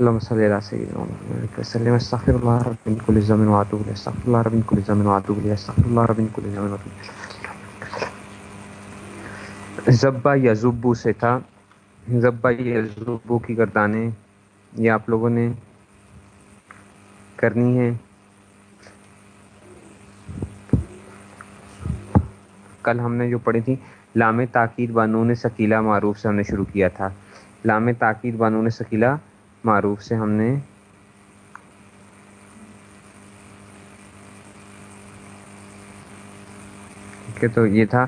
اللهم صل على سيدنا محمد وسلم استغفر الله رب من كل ذنب واتوب اليه استغفر الله رب من كل ذنب واتوب اليه استغفر الله رب من كل ذنب واتوب اليه زبا یا زبو سے تھا زبا یا زبو کی گردانیں یہ آپ لوگوں نے کرنی ہے کل ہم نے جو پڑھی تھی لام تاکید بانون سکیلا معروف سے ہم نے شروع کیا تھا لام تاکید بانون سکیلا معروف سے ہم نے تو یہ تھا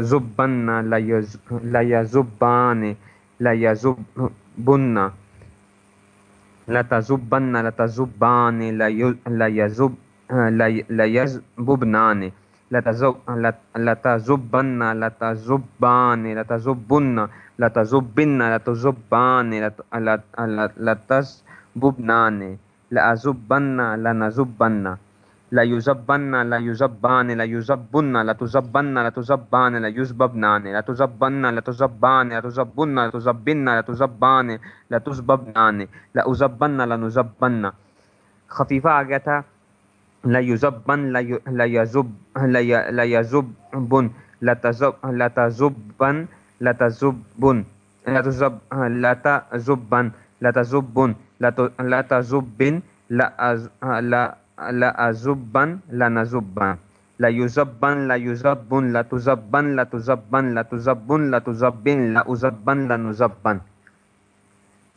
زبن، لا زبان، لا زبن لتا زبن لتا زبان، لا زب، لا یزبنان لتا زبن لتا زبان لتا زبن لتا زبن لتا زبان لتا زبنان لا زبن لنا زبن لا يزبن لا يزبان لا يزبن لا تزبن لا تزبان لا يزببنان لا تزبن لا تزبان لا تزبن لا تزبن لا تزبان لا تزببنان لا أزبن لا نزبن خفیفہ آ گیا تھا. لا يزبن لا لا يزب لا لا يزبن لا تزب لا تزبن لا تزبن لا تزب لا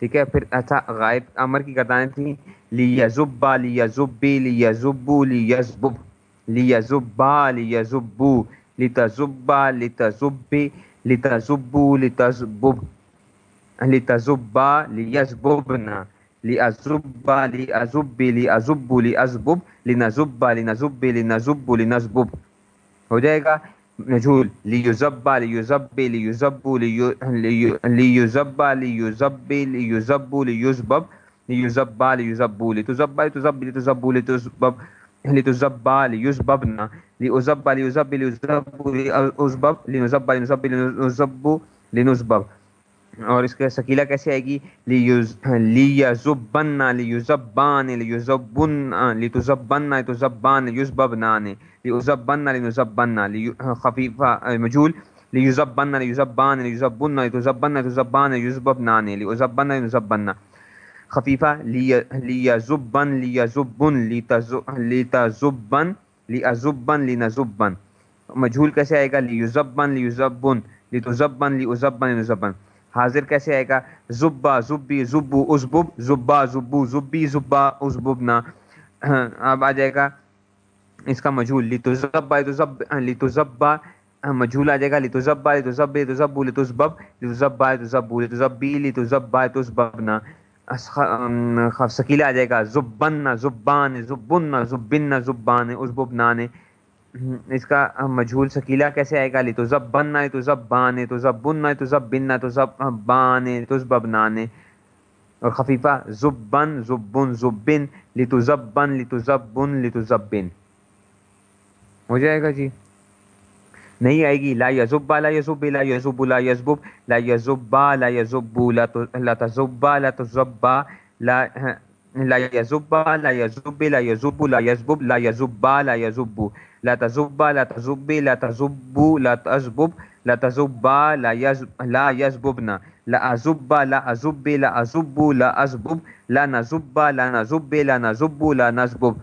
ٹھیک ہے؟ پھر اچھا غائب امر کی گردانیں تھیں؟ لی یزبا لی یزبی لی یزبو لی یزبب لی یزبا لی یزبو لی تزبا لی تزبی لی تزبو لی تزبب لی تزبا لی یزببنا لی ازبا لی ازبی لی ازبو لی ازبب لی نزبا لی نزبی لی نزبو لی نزبب ہو جائے گا؟ مجھول لیزبا لیزبی لیزبو لیزبا لیزبی لیزبو لیزبب لیزبا لیزبو لتزبا لتزبی لتزبو لتزبب لتزبا لیزببنا لیزبا لیزبی لیزبو لیزبب لنزبا لنزبی لنزبو لنزبب اور اس کا سکیلا کیسے آئے گی؟ لیزبن لیزبان لیزبن لتزبن لتزبان لیزببنان لیزبن لنزبن خفیفہ مجھول لیزبن لیزبان لیزبن لتزبن لتزبان لیزببنان لیزبن لنزبن خفیفہ لیزبن لیزبن لتزبن لیزبن لنزبن مجھول کیسے آئے گا؟ لیزبن لیزبن لتزبن لیزبن لنزبن حاضر کیسے آئے گا؟ زبا، زبی، زبو، ازبب، زبا، زبو، زبی، زبا، ازببنا۔ ہاں، اب آ جائے گا۔ اس کا مجھول، لتزبا لتزبا۔ ہاں، مجھول آ جائے گا۔ لتزبا، لتزب لتزبو لتزبب۔ لتزبا لتزبو لتزبی، لتزبا، لتزببنا۔ سکیلا آ جائے گا۔ زبن زبان زبن زبن زبان ازببنان اس کا مجھول سکیلا کیسے آئے گا لی تو زب بن تو زب بان تو زب بن تو زب بن تو زب بان تو زب نانے اور خفیفہ زب بن زب بن زب بن لی تو زب بن لی تو زب بن لی تو زب بن ہو جائے گا جی نہیں آئے گی لا یزب لا یزب لا یزب لا یزب لا یزب لا یزب لا لا تزب لا تزب لا لا یزب لا یزب لا یزب لا یزب لا یزب لا یزب لا تزب لا تزب لا تزب لا تزبب لا تزب لا لا يزببنا لا ازب لا ازب لا ازب لا ازبب لا نزب لا نزب لا نزب لا نزبب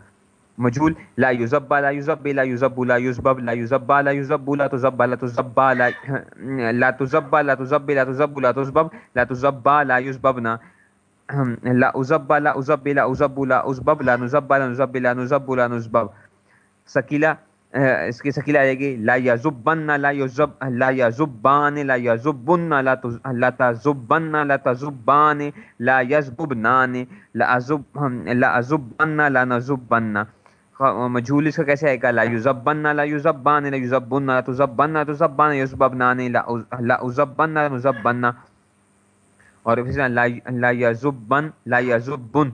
مجهول لا يزب لا يزب لا يزب لا يزبب لا يزب لا يزب لا تزب لا تزب لا لا تزب لا تزب لا تزب لا تزبب لا تزب لا يزببنا لا ازب لا ازب لا ازب لا ازبب لا نزب لا نزب لا نزب لا نزبب سکیلا اس کی سکیلا آئے گی، لا یزبن، لا یزب، لا یزبان، لا یزبن، لا لا تزبن، لا تزبان، لا یزبنان، لا ازب، لا ازبن، لا نزبن. مجھول اس کا کیسے آئے گا؟ لا یزبن، لا یزبان، لا یزبن، لا تزبن، لا تزبان یزبنان لا لا ازبن، لا نزبن اور پھر لا لا یزبن لا یزبن،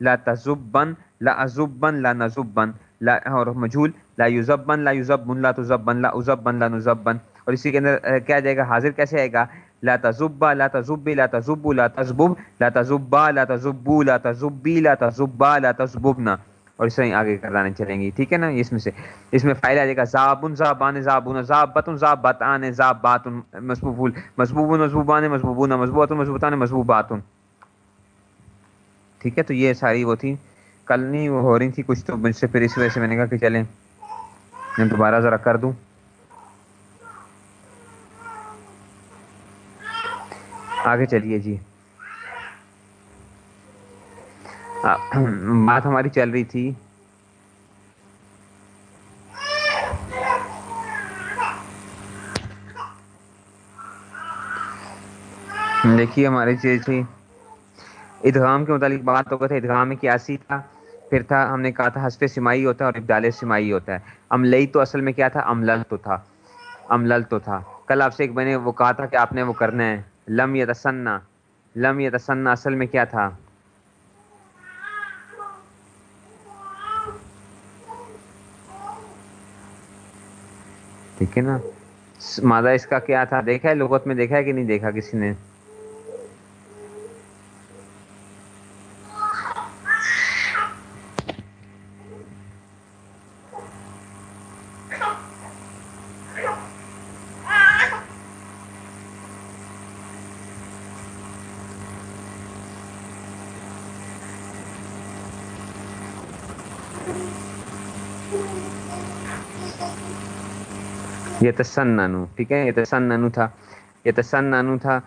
لا تزبن، لا ازبن، لا نزبن. لا اور مجھول لا یوزبن لا یوزبن لا تزبن، لا ازبن، لا نزبن۔ اور اسی کے اندر کیا جائے گا؟ حاضر کیسے آئے گا؟ لا تزبا لا تزبی لا تزبو لا تزبب، لا تزبا لا تزبو لا تزبی لا تزبا لا تزببنا اور اس طرح آگے کرانے چلیں گی، ٹھیک ہے نا؟ اس میں سے، اس میں فائل آ جائے گا، زابن، زابان زابون زابتن، زابتان، زاباتن مسبوبول مسبوبون مسبوبان مسبوبون مسبوباتن مسبوبتان مسبوباتن ٹھیک ہے، تو یہ ساری وہ تھی۔ کل نہیں، وہ ہو رہی تھی کچھ تو، مجھ سے پھر اس وجہ سے میں نے کہا کہ چلیں۔ میں دوبارہ ذرا کر دوں۔ آگے چلیے جی۔ بات ہماری چل رہی تھی۔ دیکھیے ہماری چیز تھی۔ ادغام کے متعلق بات تو ادغام میں کیاسی تھا۔ پھر تھا، ہم نے کہا تھا حسف سمائی ہوتا ہے اور ابدال سمائی ہوتا ہے۔ املئی تو اصل میں کیا تھا؟ املل تو تھا۔ املل تو تھا۔ کل آپ سے ایک میں نے وہ کہا تھا کہ آپ نے وہ کرنا ہے۔ لم یا تسنا لم یا تسنا اصل میں کیا تھا؟ ٹھیک ہے نا؟ مادہ اس کا کیا تھا؟ دیکھا ہے، لغت میں دیکھا ہے کہ نہیں دیکھا کسی نے؟ یہ نانو ٹھیک ہے یہ نانو تھا یہ نانو تھا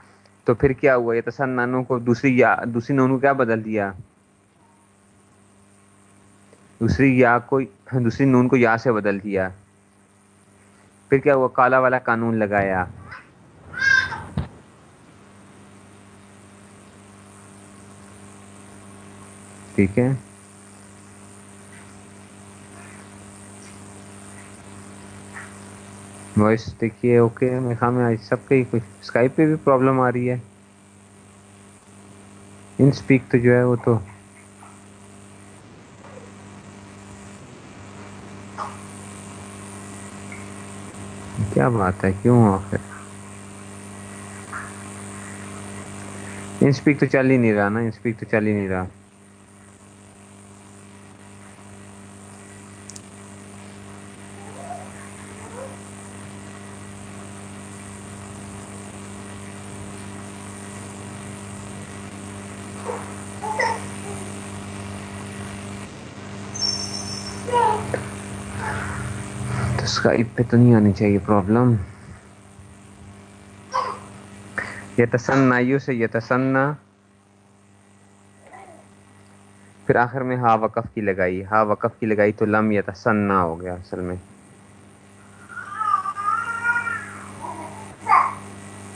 تو پھر کیا ہوا یہ نانو کو دوسری یا دوسری نونو کیا بدل دیا دوسری یا کو دوسری نون کو یا سے بدل دیا پھر کیا ہوا کالا والا قانون لگایا ٹھیک ہے وائس دیکھیے اوکے میرے خیال میں سب کا ہی کچھ اسکائپ پہ بھی پرابلم آ رہی ہے ان اسپیک تو جو ہے وہ تو کیا بات ہے کیوں آخر ان اسپیک تو چل ہی نہیں رہا نا ان اسپیک تو چل ہی نہیں رہا اسکائپ پہ تو نہیں آنی چاہیے پرابلم یہ تسن یو سے یہ تسنا پھر آخر میں ہا وقف کی لگائی ہا وقف کی لگائی تو لم یا تسنا ہو گیا اصل میں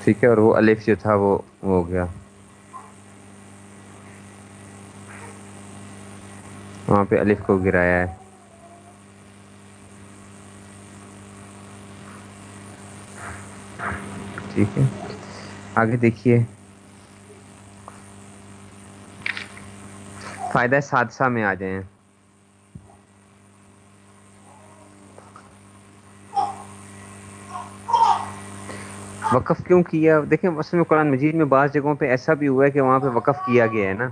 ٹھیک ہے اور وہ الف جو تھا وہ ہو گیا وہاں پہ الف کو گرایا ہے ٹھیک ہے۔ آگے دیکھیے۔ فائدہ سادسہ میں آ جائیں۔ وقف کیوں کیا؟ دیکھیں، اصل میں قرآن مجید میں بعض جگہوں پہ ایسا بھی ہوا ہے کہ وہاں پہ وقف کیا گیا ہے نا۔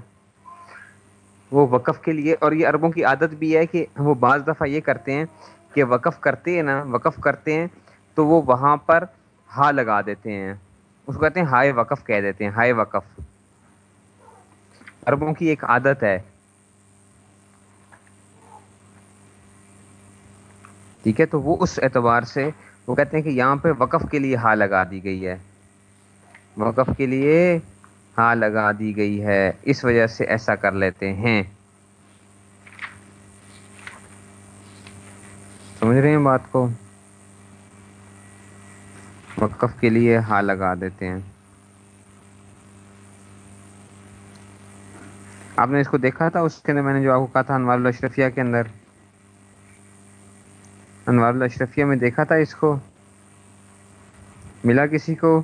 وہ وقف کے لیے، اور یہ عربوں کی عادت بھی ہے کہ وہ بعض دفعہ یہ کرتے ہیں کہ وقف کرتے ہیں نا، وقف کرتے ہیں تو وہ وہاں پر ہا لگا دیتے ہیں۔ اس کو کہتے ہیں ہائے وقف کہہ دیتے ہیں، ہائے وقف۔ عربوں کی ایک عادت ہے۔ ٹھیک ہے، تو وہ اس اعتبار سے وہ کہتے ہیں کہ یہاں پہ وقف کے لیے ہا لگا دی گئی ہے۔ وقف کے لیے ہا لگا دی گئی ہے۔ اس وجہ سے ایسا کر لیتے ہیں۔ سمجھ رہے ہیں بات کو؟ وقف کے لیے ہا لگا دیتے ہیں۔ آپ نے اس کو دیکھا تھا؟ اس کے اندر میں نے جو آپ کو کہا تھا، انوار الاشرفیہ کے اندر۔ انوار الاشرفیہ میں دیکھا تھا اس کو؟ ملا کسی کو؟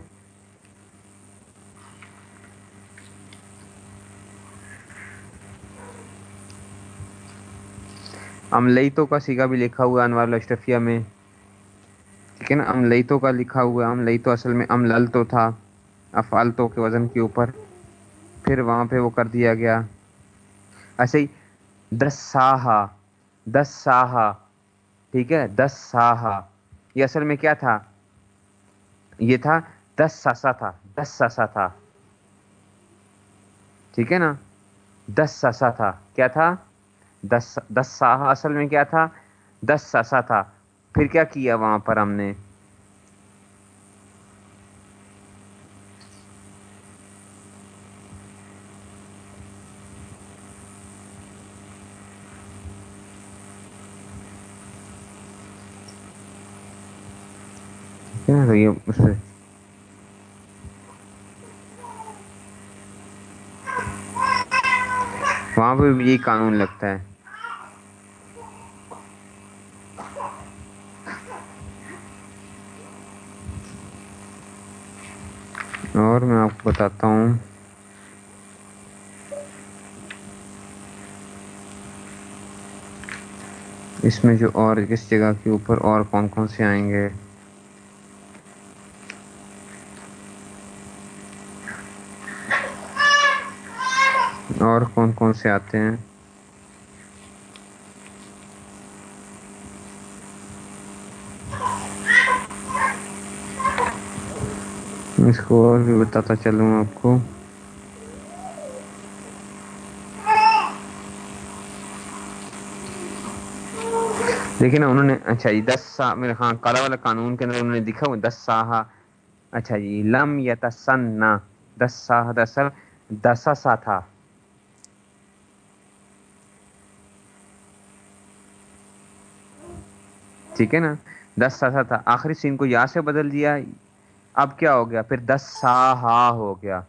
املیتوں کا سیگا بھی لکھا ہوا انوار الاشرفیہ میں۔ ٹھیک ہے نا ام کا لکھا ہوا ام تو اصل میں ام تھا افالتوں کے وزن کے اوپر، پھر وہاں پہ وہ کر دیا گیا۔ ایسے ہی دس ساہا دس ساہا ٹھیک ہے؟ دس ساہا یہ اصل میں کیا تھا؟ یہ تھا دس ساسا تھا دس ساسا تھا۔ ٹھیک ہے نا؟ دس ساسا تھا۔ کیا تھا؟ دس دس ساہا اصل میں کیا تھا؟ دس ساسا تھا۔ پھر کیا کیا وہاں پر ہم نے؟ وہاں پہ بھی یہی قانون لگتا ہے اور میں آپ کو بتاتا ہوں اس میں جو اور کس جگہ کے اوپر اور کون کون سے آئیں گے اور کون کون سے آتے ہیں اس کو اور بھی بتاتا چلوں آپ کو لیکن انہوں نے اچھا جی دس سا میرے ہاں کالا والا قانون کے اندر انہوں نے دکھا ہوا دس ساہا اچھا جی لم یا تسن دس ساہ دس دسا سا تھا ٹھیک ہے نا دس سا تھا آخری سین کو یا سے بدل دیا اب کیا ہو گیا؟ پھر دس سا ہا ہو گیا۔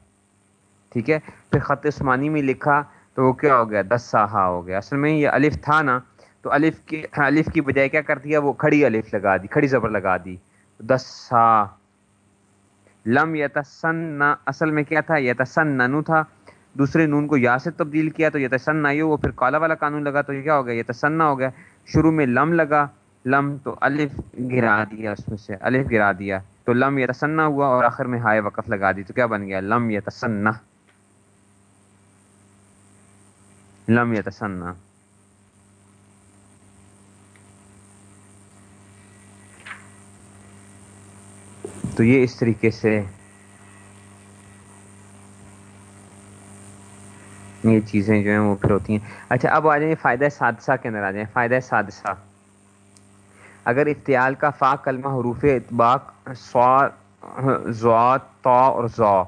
ٹھیک ہے؟ پھر خط عثمانی میں لکھا تو وہ کیا ہو گیا؟ دس سا ہا ہو گیا۔ اصل میں یہ الف تھا نا، تو الف کی الف کی بجائے کیا کر دیا؟ وہ کھڑی الف لگا دی، کھڑی زبر لگا دی۔ دس سا۔ لم یتسن، اصل میں کیا تھا؟ یتسن ننو تھا۔ دوسرے نون کو یا سے تبدیل کیا تو یتسن آئی، وہ پھر کالا والا قانون لگا تو یہ کیا ہو گیا؟ یتسن ہو گیا۔ شروع میں لم لگا، لم تو الف گرا دیا اس میں سے، الف گرا دیا۔ تو لم یا تسنا ہوا اور آخر میں ہائے وقف لگا دی۔ تو کیا بن گیا؟ لم یا تسنا لم یا تسنا تو یہ اس طریقے سے یہ چیزیں جو ہیں وہ پھر ہوتی ہیں۔ اچھا اب آ جائیں، فائدہ سادسہ کے اندر آ جائیں۔ فائدہ سادسہ۔ اگر افتیال کا فا کلمہ حروف اطباق تا اور زا۔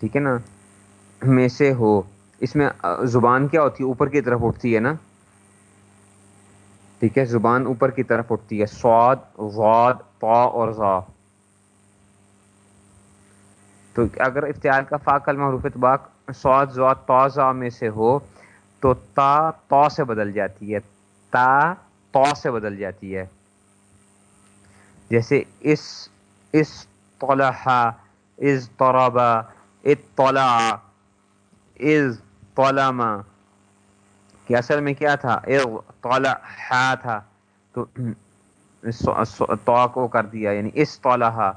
ٹھیک ہے نا؟ میں سے ہو۔ اس میں زبان کیا ہوتی ہے؟ اوپر کی طرف اٹھتی ہے نا؟ ٹھیک ہے، زبان اوپر کی طرف اٹھتی ہے۔ سواد، واد، تا اور زا۔ تو اگر افتیال کا فا کلمہ حروف اطباق سواد زواد تا، زا میں سے ہو، تو تا تا سے بدل جاتی ہے۔ تا تو سے بدل جاتی ہے۔ جیسے اس اس طلحہ از طربا اطلع از طلما کہ اصل میں کیا تھا؟ طلع تھا۔ تو تو کو کر دیا یعنی اس طلحہ۔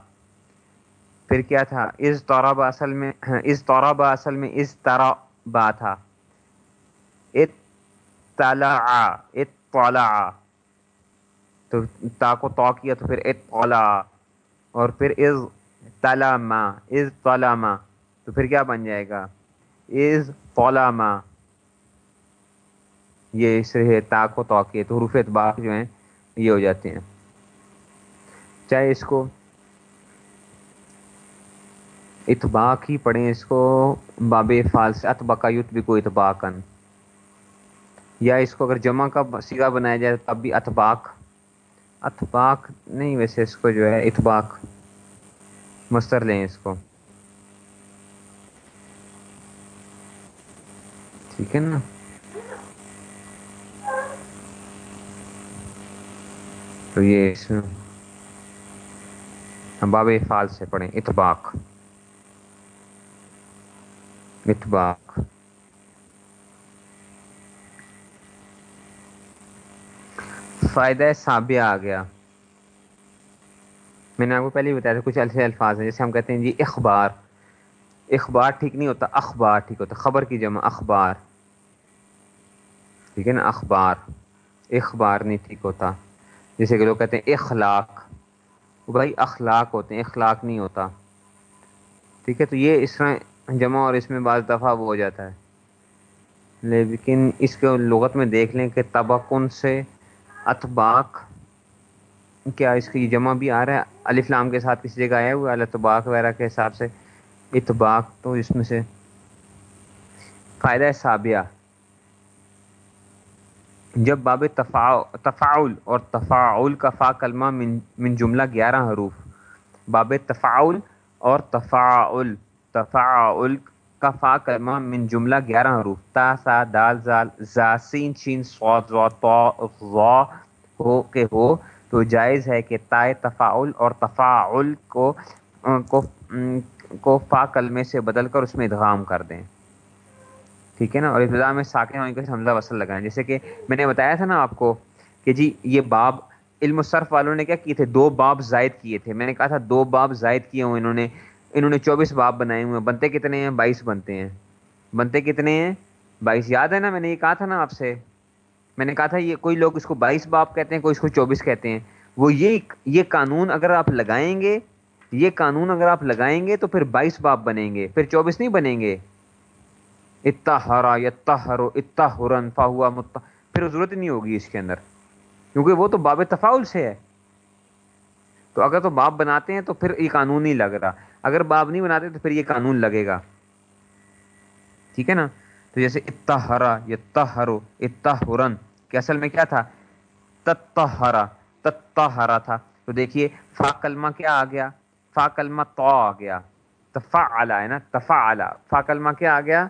پھر کیا تھا؟ از طربا اصل میں از طربا اصل میں از طربا تھا۔ اطلع ات تو تا کو تو کیا تو پھر اطلا اور پھر از تلاما از تلاما تو پھر کیا بن جائے گا؟ از طلاما یہ اس ہے تا کو تو کیے تو حروف اطباق جو ہیں، یہ ہو جاتے ہیں۔ چاہے اس کو اتباق ہی پڑھیں، اس کو باب فال سے یوت بھی کو اتباقن یا اس کو اگر جمع کا سیگا بنایا جائے تب بھی اتباق اتباق نہیں، ویسے اس کو جو ہے اتباق، مستر لیں اس کو۔ ٹھیک ہے نا؟ تو یہ اس باب فال سے پڑھیں۔ اتباق۔ اتباق۔ فائدہ سابیہ آ گیا۔ میں نے آپ کو پہلے ہی بتایا تھا، کچھ ایسے الفاظ ہیں جیسے ہم کہتے ہیں جی اخبار۔ اخبار ٹھیک نہیں ہوتا، اخبار ٹھیک ہوتا، خبر کی جمع، اخبار۔ ٹھیک ہے نا، اخبار۔ اخبار نہیں ٹھیک ہوتا۔ جیسے کہ لوگ کہتے ہیں اخلاق۔ بھائی اخلاق ہوتے ہیں، اخلاق نہیں ہوتا۔ ٹھیک ہے، تو یہ اس طرح جمع اور اس میں بعض دفعہ وہ ہو جاتا ہے۔ لیکن اس کے لغت میں دیکھ لیں کہ تبکن سے اتباق کیا اس کی جمع بھی آ رہا ہے۔ علی کے ساتھ کسی جگہ آیا ہوا الطباق وغیرہ کے حساب سے۔ اتباق تو اس میں سے فائدہ صابیہ جب باب تفاعل اور تفاعل کا فا کلمہ من من جملہ گیارہ حروف۔ باب تفاعل اور تفاعل تفاعل کا فا کلمہ من جملہ گیارہ حروف، تا، سا، دال، زال، زا، سین شین صاد ضا ہو، کے ہو، تو جائز ہے کہ تائے تفاعل اور تفاعل کو کو کو فا کلمے سے بدل کر اس میں ادغام کر دیں۔ ٹھیک ہے نا؟ اور ابتدا میں ساکن ہونے کے حمزہ وصل لگائیں۔ جیسے کہ میں نے بتایا تھا نا آپ کو کہ جی یہ باب علم و صرف والوں نے کیا کیے تھے؟ دو باب زائد کیے تھے۔ میں نے کہا تھا دو باب زائد کیے ہوئے انہوں نے۔ انہوں نے چوبیس باب بنائے ہوئے ہیں۔ بنتے کتنے ہیں؟ بائیس بنتے ہیں۔ بنتے کتنے ہیں؟ بائیس۔ یاد ہے نا، میں نے یہ کہا تھا نا آپ سے۔ میں نے کہا تھا، یہ کوئی لوگ اس کو بائیس باب کہتے ہیں، کوئی اس کو چوبیس کہتے ہیں۔ وہ یہ یہ قانون اگر آپ لگائیں گے، یہ قانون اگر آپ لگائیں گے تو پھر بائیس باب بنیں گے۔ پھر چوبیس نہیں بنیں گے۔ اتنا ہرا اتنا ہرو اتنا ہرن فا ہوا متا پھر ضرورت نہیں ہوگی اس کے اندر۔ کیونکہ وہ تو باب تفاول سے ہے۔ تو اگر تو باب بناتے ہیں تو پھر یہ قانون نہیں لگ رہا۔ اگر باب نہیں بناتے تو پھر یہ قانون لگے گا۔ ٹھیک ہے نا؟ تو جیسے اتنا ہرا اتنا کہ اصل میں کیا تھا؟ تتا ہرا ہرا تھا۔ تو دیکھیے، فا کلمہ کیا آ گیا؟ فا کلمہ تو آ گیا۔ تفا ہے نا؟ تفا فا کلمہ کیا آ گیا؟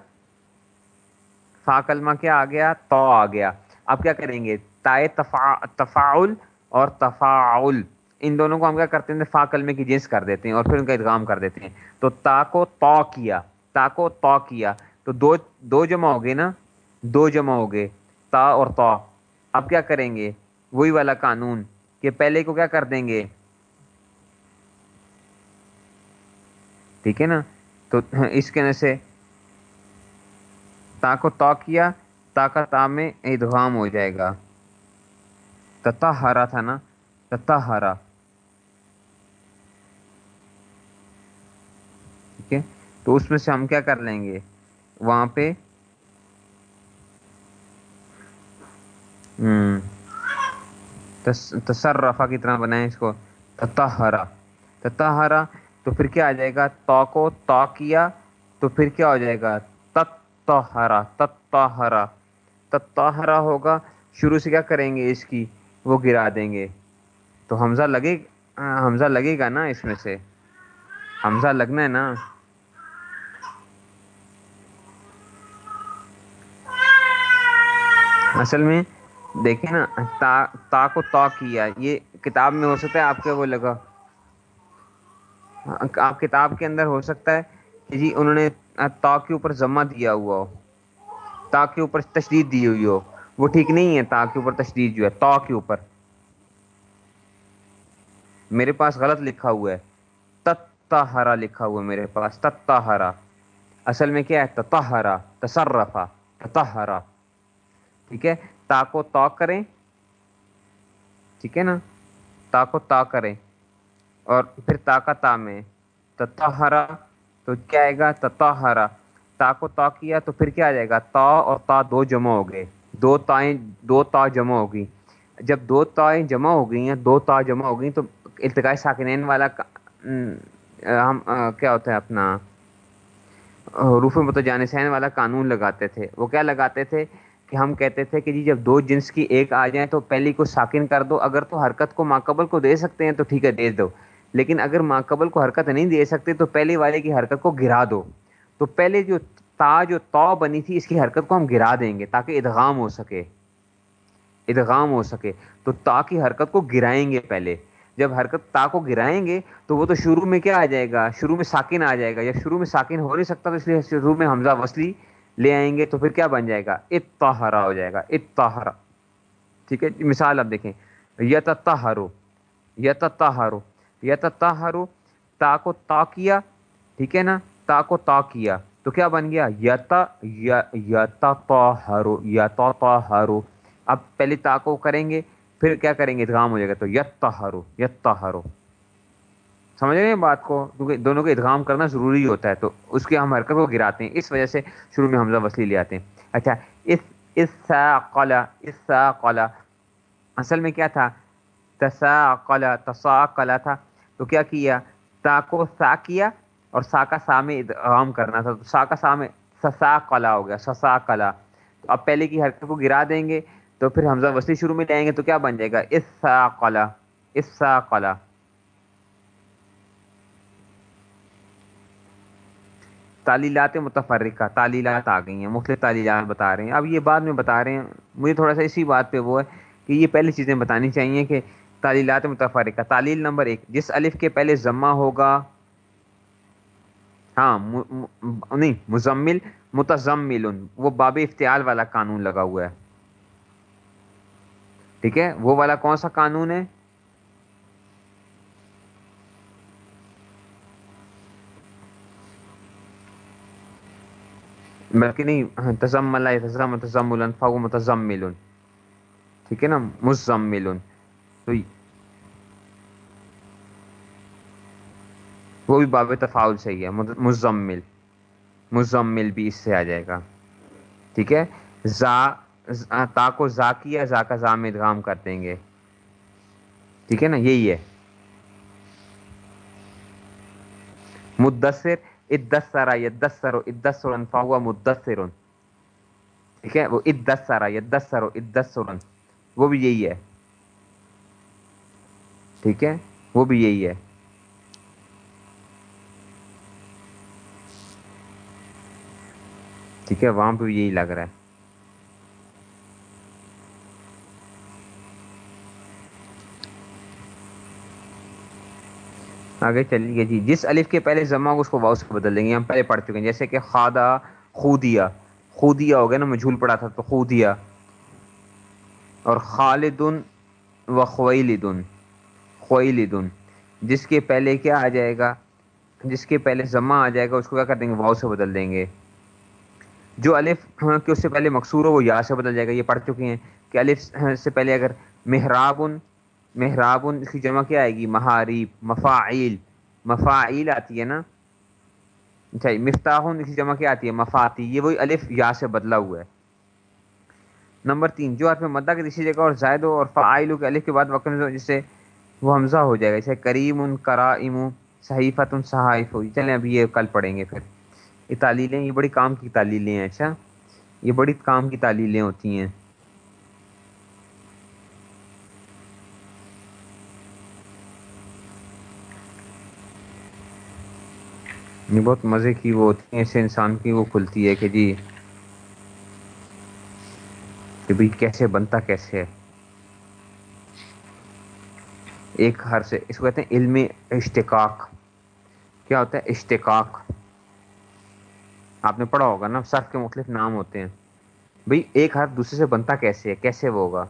فا کلمہ کیا آ گیا؟ تو آ گیا۔ اب کیا کریں گے؟ تائے تفاعل اور تفاعل۔ ان دونوں کو ہم کیا کرتے ہیں؟ فا کلمے کی جنس کر دیتے ہیں اور پھر ان کا ادغام کر دیتے ہیں۔ تو تا کو تو کیا، تا کو تو کیا۔ تو دو دو جمع ہو گئے نا؟ دو جمع ہو گئے، تا اور تو اب کیا کریں گے؟ وہی والا قانون کہ پہلے کو کیا کر دیں گے؟ ٹھیک ہے نا؟ تو اس کے سے تا کو تا کیا، تا کا تا میں ادغام ہو جائے گا۔ تتا ہرا تھا نا؟ تتا ہرا ٹھیک ہے؟ تو اس میں سے ہم کیا کر لیں گے؟ وہاں پہ تصرفہ کی طرح بنائیں اس کو تتا ہرا تتا ہرا تو پھر کیا آ جائے گا؟ تو کو تو کیا تو پھر کیا ہو جائے گا؟ تہرا تہرا تہرا ہوگا، شروع سے کیا کریں گے اس کی؟ وہ گرا دیں گے۔ تو حمزہ لگے حمزہ لگے گا نا اس میں سے؟ حمزہ لگنا ہے نا؟ اصل میں دیکھیں نا، تا تا کو تو کیا، یہ کتاب میں ہو سکتا ہے آپ کے وہ لگا؟ آپ کتاب کے اندر ہو سکتا ہے کہ جی انہوں نے تا کے اوپر ضمہ دیا ہوا ہو، تا کے اوپر تشدید دی ہوئی ہو۔ وہ ٹھیک نہیں ہے، تا کے اوپر تشدید جو ہے، تا کے اوپر۔ میرے پاس غلط لکھا ہوا ہے۔ تتا ہرا لکھا ہوا ہے میرے پاس تتا ہرا اصل میں کیا ہے؟ تتا ہرا تصرفا تتا ہرا ٹھیک ہے؟ تا کو تا کریں۔ ٹھیک ہے نا؟ تا کو تا کریں۔ اور پھر تا کا تا میں تتا ہرا تو کیا آئے گا؟ تتا ہرا تا کو تا کیا تو پھر کیا آ جائے گا؟ تا اور تا دو جمع ہو گئے۔ دو تائیں، دو تا جمع ہو گئی جب دو تائیں جمع ہو گئی ہیں دو تا جمع ہو گئی تو التقاء ساکنین والا ہم کیا ہوتا ہے اپنا؟ روف متجانسین والا قانون لگاتے تھے۔ وہ کیا لگاتے تھے؟ کہ ہم کہتے تھے کہ جی جب دو جنس کی ایک آ جائیں تو پہلی کو ساکن کر دو، اگر تو حرکت کو ماقبل کو دے سکتے ہیں تو ٹھیک ہے، دے دو۔ لیکن اگر ماقبل کو حرکت نہیں دے سکتے تو پہلے والے کی حرکت کو گرا دو۔ تو پہلے جو تا، جو تو بنی تھی، اس کی حرکت کو ہم گرا دیں گے تاکہ ادغام ہو سکے۔ ادغام ہو سکے۔ تو تا کی حرکت کو گرائیں گے پہلے۔ جب حرکت تا کو گرائیں گے تو وہ تو شروع میں کیا آ جائے گا؟ شروع میں ساکن آ جائے گا۔ یا شروع میں ساکن ہو نہیں سکتا تو اس لیے شروع میں حمزہ وصلی لے آئیں گے تو پھر کیا بن جائے گا؟ اتہرا ہو جائے گا اتہرا ٹھیک ہے؟ مثال اب دیکھیں یت ہرو یت ہرو یتطہرو تا کو تا کیا ٹھیک ہے نا؟ تا کو تا کیا تو کیا بن گیا؟ یتا یتطہرو یتطہرو۔ اب پہلے تا کو کریں گے، پھر کیا کریں گے؟ ادغام ہو جائے گا۔ تو یتطہرو یتطہرو سمجھ رہے ہیں بات کو؟ کیونکہ دونوں کو ادغام کرنا ضروری ہوتا ہے، تو اس کے ہم حرکت کو گراتے ہیں، اس وجہ سے شروع میں حمزہ وصلی لے آتے ہیں۔ اچھا اس اس قلا اس قلا اصل میں کیا تھا؟ تسا قلا تسا قلا تھا۔ تو کیا کیا؟ تا کو سا کیا اور سا کا سا میں ادغام کرنا تھا۔ تو سا کا سا میں سسا قلا ہو گیا، سسا قلا تو اب پہلے کی حرکت کو گرا دیں گے، تو پھر حمزہ وصلی شروع میں لیں گے، تو کیا بن جائے گا؟ اس سا قلا اس سا قلا تعلیلات متفرقہ، تعلیلات آ گئی ہیں، مختلف تعلیلات بتا رہے ہیں۔ اب یہ بعد میں بتا رہے ہیں، مجھے تھوڑا سا اسی بات پہ وہ ہے کہ یہ پہلی چیزیں بتانی چاہیے کہ تعلیلات متفرقہ۔ تعلیل نمبر ایک، جس الف کے پہلے ضمہ ہوگا ہاں نہیں، مزمل متضمل وہ باب افتعال والا قانون لگا ہوا ہے۔ ٹھیک ہے؟ وہ والا کون سا قانون ہے؟ بلکہ نہیں ہاں، تزمل تزم تزمل فاو متزمل ٹھیک ہے نا؟ مزمل تو وہ بھی باب تفاول صحیح ہے۔ مزمل۔ مزمل بھی اس سے آ جائے گا۔ ٹھیک ہے؟ زا تا کو زا کیا، زا کا زا میں ادغام کر دیں گے۔ ٹھیک ہے نا؟ یہی ہے۔ مدثر ادسرا یدسر ادسر فاہوا مدثر. ٹھیک ہے وہ ادسرا یدسر ادسر وہ بھی یہی ہے ٹھیک ہے وہ بھی یہی ہے ٹھیک ہے وہاں پہ بھی یہی لگ رہا ہے آگے چلیے جی۔ جس الف کے پہلے زما اس کو واؤ سے بدل دیں گے، ہم پہلے پڑھ چکے ہیں۔ جیسے کہ خادا خودیا خودیا ہو گیا نا مجھول پڑا تھا تو خودیا اور خالدن و خویلدن خویلدن۔ جس کے پہلے کیا آ جائے گا؟ جس کے پہلے زما آ جائے گا، اس کو کیا کر دیں گے؟ واؤ سے بدل دیں گے۔ جو الف ہاں، کہ اس سے پہلے مقصور ہو، وہ یا سے بدل جائے گا۔ یہ پڑھ چکے ہیں کہ الف سے پہلے اگر محرابن محراب، اس کی جمع کیا آئے گی؟ محاریب مفاعیل مفاعیل آتی ہے نا؟ اچھا مفتاح، اس کی جمع کیا آتی ہے؟ مفاتی. یہ وہی الف یا سے بدلا ہوا ہے۔ نمبر تین، جو حرف مدہ کے دوسری جگہ اور زائد ہو اور فعائل کے الف کے بعد وقت جس سے وہ حمزہ ہو جائے گا۔ جیسے کریم ان کرائم صحیفت ان صحائف ہو۔ چلیں ابھی یہ کل پڑھیں گے پھر۔ یہ تعلیلیں، یہ بڑی کام کی تعلیلیں ہیں اچھا؟ یہ بڑی کام کی تعلیلیں ہوتی ہیں۔ یہ بہت مزے کی وہ ہوتی ہیں ایسے انسان کی وہ کھلتی ہے کہ جی کہ بھائی کیسے بنتا، کیسے ہے؟ ایک ہر سے، اس کو کہتے ہیں علم اشتقاق۔ کیا ہوتا ہے؟ اشتقاق۔ آپ نے پڑھا ہوگا نا، صرف کے مختلف نام ہوتے ہیں۔ بھائی ایک حرف دوسرے سے بنتا کیسے ہے؟ کیسے وہ ہوگا؟